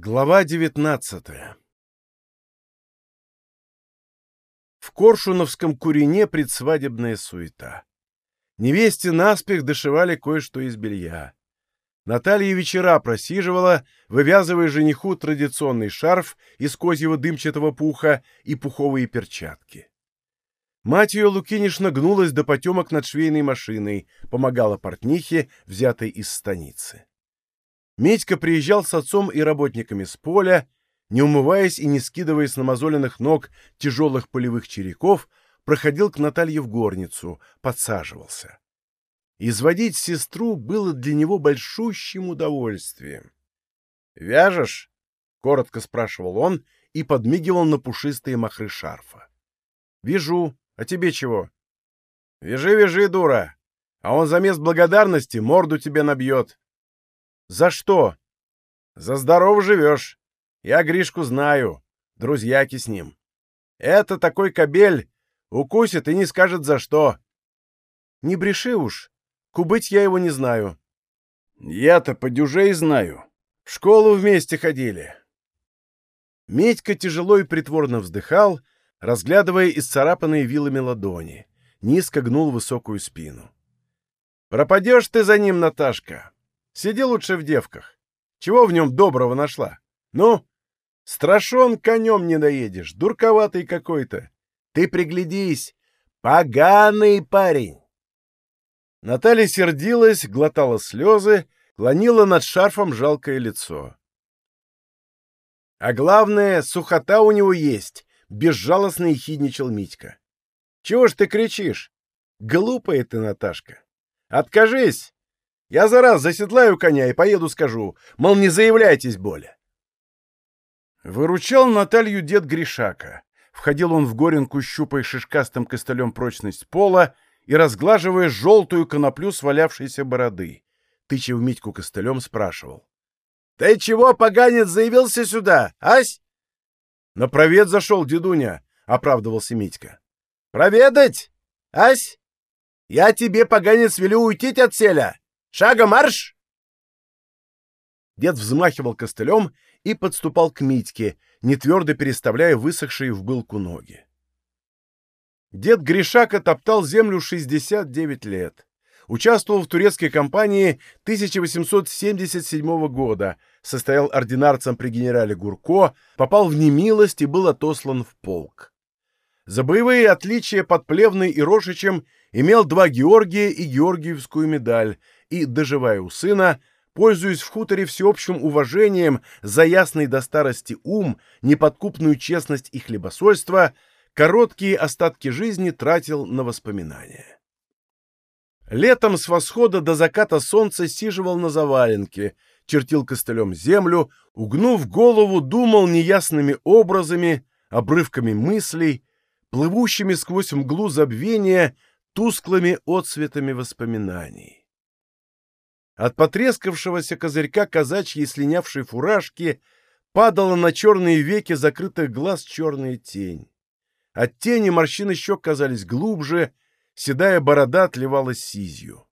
Глава девятнадцатая В Коршуновском курине предсвадебная суета. Невесте наспех дошивали кое-что из белья. Наталья вечера просиживала, вывязывая жениху традиционный шарф из козьего дымчатого пуха и пуховые перчатки. Мать ее Лукинишна гнулась до потемок над швейной машиной, помогала портнихе, взятой из станицы. Медька приезжал с отцом и работниками с поля, не умываясь и не скидывая с намазоленных ног тяжелых полевых череков, проходил к Наталье в горницу, подсаживался. Изводить сестру было для него большущим удовольствием. «Вяжешь?» — коротко спрашивал он и подмигивал на пушистые махры шарфа. «Вяжу. А тебе чего?» «Вяжи, вяжи, дура! А он за мест благодарности морду тебе набьет!» «За что?» «За здорово живешь. Я Гришку знаю. Друзьяки с ним. Это такой кобель. Укусит и не скажет за что». «Не бреши уж. Кубыть я его не знаю». «Я-то по дюжей знаю. В школу вместе ходили». Медька тяжело и притворно вздыхал, разглядывая исцарапанные вилами ладони. Низко гнул высокую спину. «Пропадешь ты за ним, Наташка. Сиди лучше в девках. Чего в нем доброго нашла? Ну, страшен конем не наедешь, дурковатый какой-то. Ты приглядись, поганый парень. Наталья сердилась, глотала слезы, клонила над шарфом жалкое лицо. А главное, сухота у него есть, безжалостно ехидничал Митька. Чего ж ты кричишь? Глупая ты, Наташка. Откажись, я за раз заседлаю коня и поеду скажу, мол, не заявляйтесь более. Выручал Наталью дед Гришака. Входил он в горенку, щупая шишкастым костылем прочность пола и разглаживая желтую коноплю свалявшейся бороды. Тыча в Митьку костылем, спрашивал. — Ты чего, поганец, заявился сюда, ась? — На провед зашел, дедуня, — оправдывался Митька. — Проведать? Ась? Я тебе, поганец, велю уйти от селя. Шагом марш!» Дед взмахивал костылем и подступал к Митьке, не твердо переставляя высохшие в былку ноги. Дед Гришака топтал землю 69 лет. Участвовал в турецкой кампании 1877 года, состоял ординарцем при генерале Гурко, попал в немилость и был отослан в полк. За боевые отличия под Плевной и Рошичем имел два Георгия и Георгиевскую медаль, и, доживая у сына, пользуясь в хуторе всеобщим уважением за ясный до старости ум, неподкупную честность и хлебосольство, короткие остатки жизни тратил на воспоминания. Летом с восхода до заката солнца сиживал на заваленке, чертил костылем землю, угнув голову, думал неясными образами, обрывками мыслей, плывущими сквозь мглу забвения, тусклыми отсветами воспоминаний. От потрескавшегося козырька казачьей слинявшей фуражки падала на черные веки закрытых глаз черная тень. От тени морщины щек казались глубже, седая борода отливалась сизью.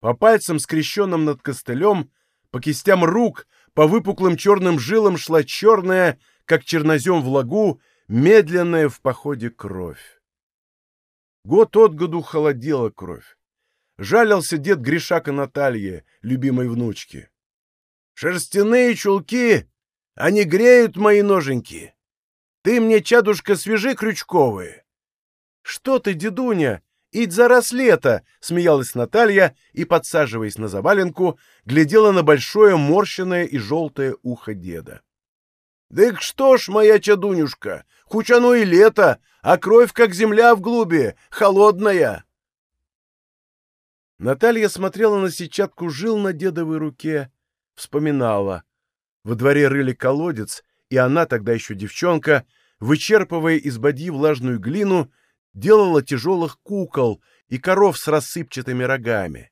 По пальцам, скрещенным над костылем, по кистям рук, по выпуклым черным жилам шла черная, как чернозем в лагу, медленная в походе кровь. Год от году холодела кровь. Жалился дед Гришака Наталье, любимой внучке. «Шерстяные чулки, они греют мои ноженьки. Ты мне, чадушка, свежи крючковые». «Что ты, дедуня, ить зараз лето!» — смеялась Наталья и, подсаживаясь на заваленку, глядела на большое морщенное и желтое ухо деда. «Дык что ж, моя чадунюшка, хоть оно и лето, а кровь, как земля в глуби, холодная!» Наталья смотрела на сетчатку жил на дедовой руке, вспоминала. Во дворе рыли колодец, и она, тогда еще девчонка, вычерпывая из бадьи влажную глину, делала тяжелых кукол и коров с рассыпчатыми рогами.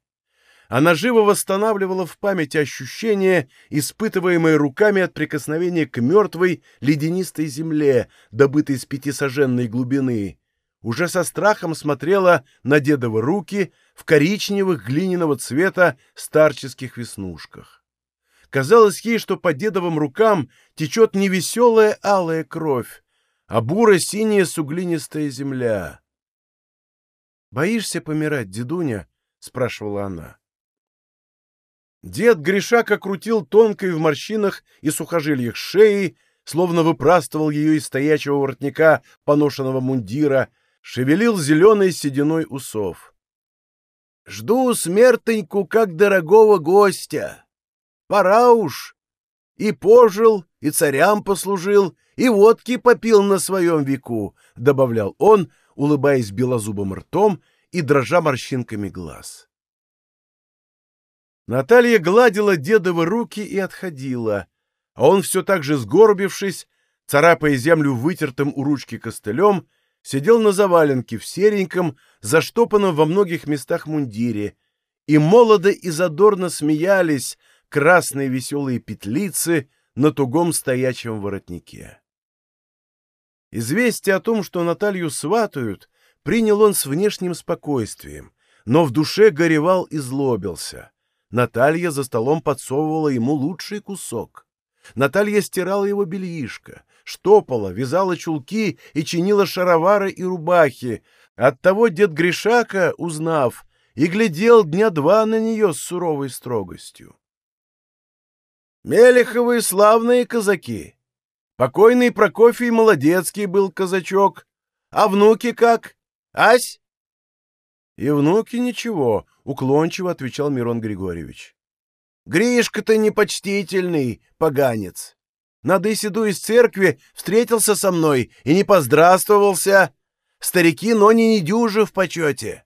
Она живо восстанавливала в памяти ощущения, испытываемые руками от прикосновения к мертвой ледянистой земле, добытой с пятисоженной глубины, уже со страхом смотрела на дедовы руки в коричневых глиняного цвета старческих веснушках. казалось ей, что по дедовым рукам течет не веселая алая кровь, а буро-синяя суглинистая земля. «Боишься помирать, дедуня?» — спрашивала она. Дед Гришака крутил тонкой в морщинах и сухожильях шеи, словно выпрастывал ее из стоячего воротника поношенного мундира, шевелил зеленой сединой усов. «Жду смертеньку, как дорогого гостя. Пора уж. И пожил, и царям послужил, и водки попил на своем веку», — добавлял он, улыбаясь белозубым ртом и дрожа морщинками глаз. Наталья гладила дедовы руки и отходила, а он все так же сгорбившись, царапая землю вытертым у ручки костылем, сидел на заваленке в сереньком, заштопанном во многих местах мундире, и молодо и задорно смеялись красные веселые петлицы на тугом стоячем воротнике. Известие о том, что Наталью сватают, принял он с внешним спокойствием, но в душе горевал и злобился. Наталья за столом подсовывала ему лучший кусок. Наталья стирала его бельишко, штопала, вязала чулки и чинила шаровары и рубахи. Оттого дед Гришака, узнав, и глядел дня два на нее с суровой строгостью. «Мелеховы славные казаки! Покойный Прокофий молодецкий был казачок. А внуки как? Ась?» «И внуки ничего», — уклончиво отвечал Мирон Григорьевич. «Гришка-то непочтительный, поганец. Надо Исиду из церкви встретился со мной и не поздравствовался. Старики, но не недюжи в почете».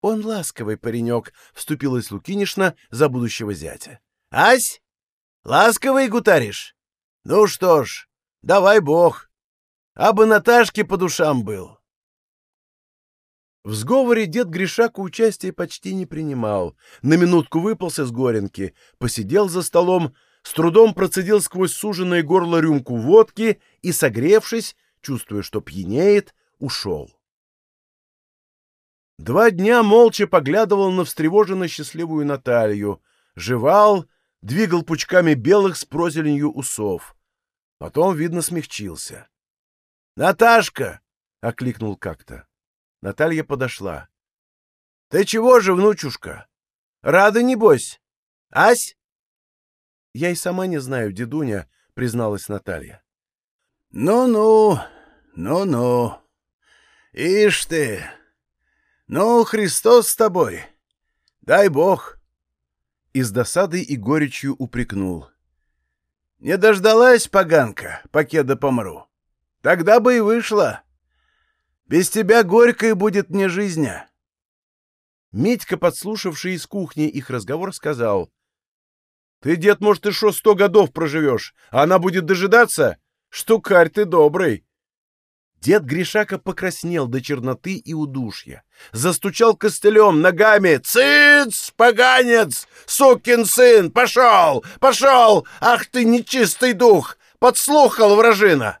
«Он ласковый паренек», — вступилась Лукинишна за будущего зятя. «Ась, ласковый гутаришь? Ну что ж, давай бог. Абы Наташке по душам был». В сговоре дед Гришака участия почти не принимал. На минутку выпался с горенки, посидел за столом, с трудом процедил сквозь суженное горло рюмку водки и, согревшись, чувствуя, что пьянеет, ушел. Два дня молча поглядывал на встревоженно счастливую Наталью, жевал, двигал пучками белых с прозеленью усов. Потом, видно, смягчился. «Наташка!» — окликнул как-то. Наталья подошла. — Ты чего же, внучушка? Рада, небось? Ась? — Я и сама не знаю, дедуня, — призналась Наталья. Ну — Ну-ну, ну-ну. Ишь ты! Ну, Христос с тобой! Дай Бог! И с досадой и горечью упрекнул. — Не дождалась, поганка, покеда помру. Тогда бы и вышла. Без тебя горькой будет мне жизнь. Митька, подслушавший из кухни их разговор, сказал. — Ты, дед, может, еще сто годов проживешь, а она будет дожидаться? Штукарь ты добрый. Дед Гришака покраснел до черноты и удушья. Застучал костылем, ногами. «Цыц, поганец! Сукин сын! Пошел! Пошел! Ах ты, нечистый дух! Подслухал вражина!»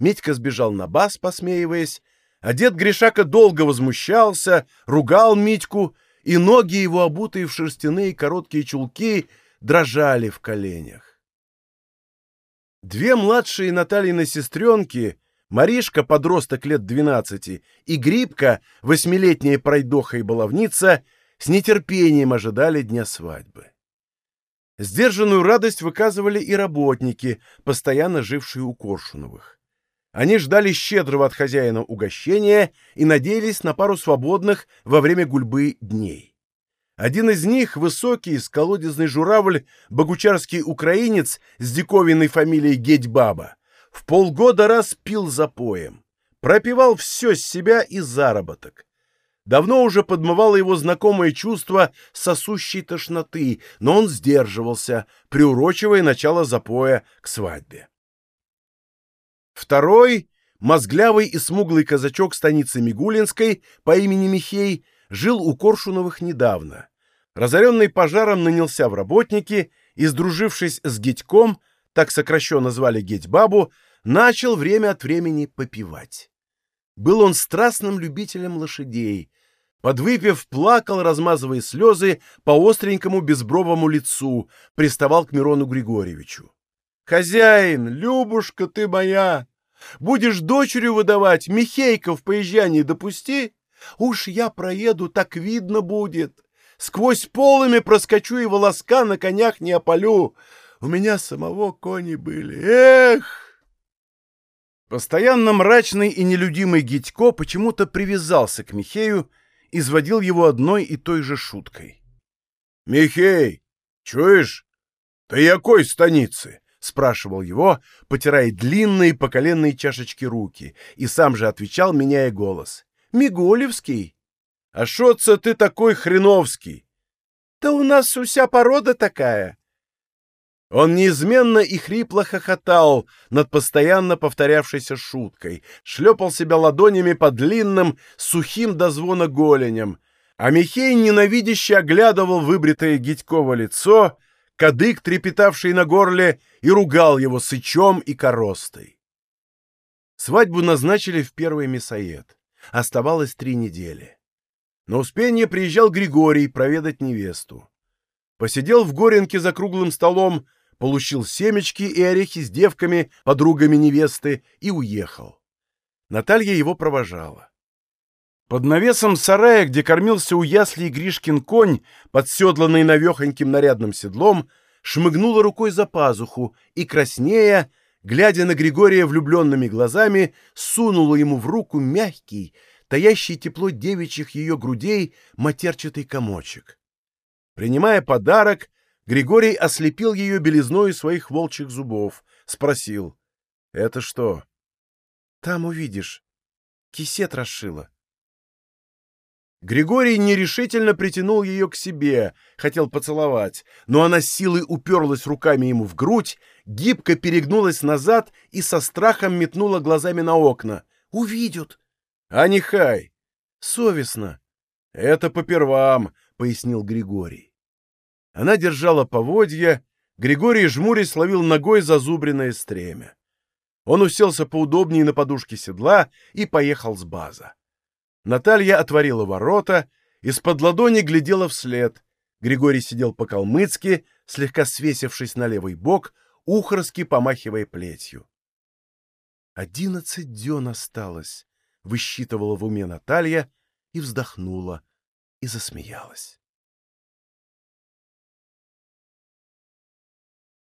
Митька сбежал на бас, посмеиваясь, а дед Гришака долго возмущался, ругал Митьку, и ноги его, обутые в шерстяные короткие чулки, дрожали в коленях. Две младшие Натальины сестренки, Маришка, подросток лет двенадцати, и Грибка, восьмилетняя пройдоха и баловница, с нетерпением ожидали дня свадьбы. Сдержанную радость выказывали и работники, постоянно жившие у Коршуновых. Они ждали щедрого от хозяина угощения и надеялись на пару свободных во время гульбы дней. Один из них, высокий, сколодезный журавль, богучарский украинец с диковинной фамилией Гедьбаба, в полгода раз пил запоем. Пропивал все с себя и заработок. Давно уже подмывало его знакомое чувство сосущей тошноты, но он сдерживался, приурочивая начало запоя к свадьбе. Второй, мозглявый и смуглый казачок станицы Мигулинской по имени Михей, жил у Коршуновых недавно. Разоренный пожаром нанялся в работники и, сдружившись с Гетьком, так сокращенно звали Геть-бабу, начал время от времени попивать. Был он страстным любителем лошадей. Подвыпив, плакал, размазывая слезы по остренькому безбровому лицу, приставал к Мирону Григорьевичу. «Хозяин, Любушка ты моя! Будешь дочерью выдавать, Михейка в поезжании допусти? Уж я проеду, так видно будет. Сквозь полами проскочу и волоска на конях не опалю. У меня самого кони были. Эх!» Постоянно мрачный и нелюдимый Гитько почему-то привязался к Михею, изводил его одной и той же шуткой. — Михей, чуешь? Ты якой станицы? — спрашивал его, потирая длинные по коленной чашечке руки, и сам же отвечал, меняя голос. — Мигулевский. — А шо ты такой хреновский? — Да у нас вся порода такая. Он неизменно и хрипло хохотал над постоянно повторявшейся шуткой, шлепал себя ладонями по длинным, сухим до звона голеням, а Михей ненавидяще оглядывал выбритое Гитьково лицо, кадык, трепетавший на горле, и ругал его сычом и коростой. Свадьбу назначили в первый мясоед. Оставалось три недели. На Успенье приезжал Григорий проведать невесту. Посидел в Горенке за круглым столом, получил семечки и орехи с девками, подругами невесты, и уехал. Наталья его провожала. Под навесом сарая, где кормился у яслей Гришкин конь, подседланный навехоньким нарядным седлом, шмыгнула рукой за пазуху и, краснея, глядя на Григория влюбленными глазами, сунула ему в руку мягкий, таящий тепло девичьих ее грудей матерчатый комочек. Принимая подарок, Григорий ослепил ее белизной своих волчьих зубов, спросил. — Это что? — Там увидишь. Кисет расшила. Григорий нерешительно притянул ее к себе, хотел поцеловать, но она силой уперлась руками ему в грудь, гибко перегнулась назад и со страхом метнула глазами на окна. «Увидят!» «А нехай!» «Совестно!» «Это по первам», — пояснил Григорий. Она держала поводья, Григорий, жмурясь, ловил ногой зазубренное стремя. Он уселся поудобнее на подушке седла и поехал с база. Наталья отворила ворота, из-под ладони глядела вслед. Григорий сидел по-калмыцки, слегка свесившись на левый бок, ухорски помахивая плетью. «Одиннадцать дён осталось», — высчитывала в уме Наталья и вздохнула и засмеялась.